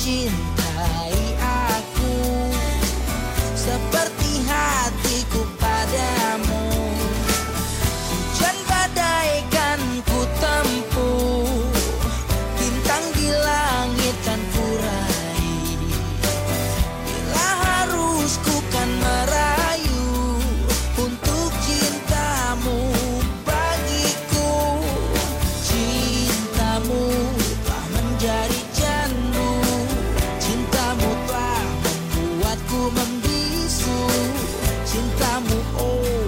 gin cintamu oh.